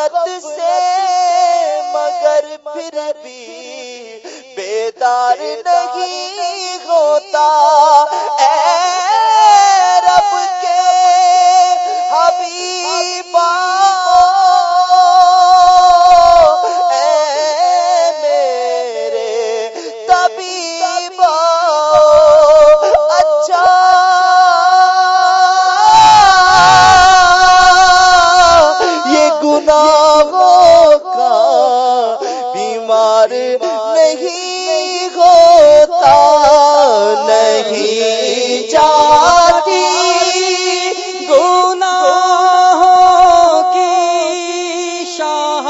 غفلت سے مگر پھر بھی بیدار نہیں ہوتا۔ نہیں ہوتا نہیں جاتی گناہ کی شاہ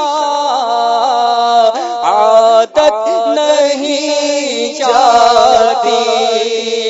عادت نہیں جاتی۔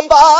بابا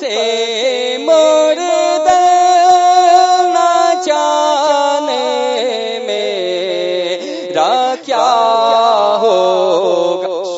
سے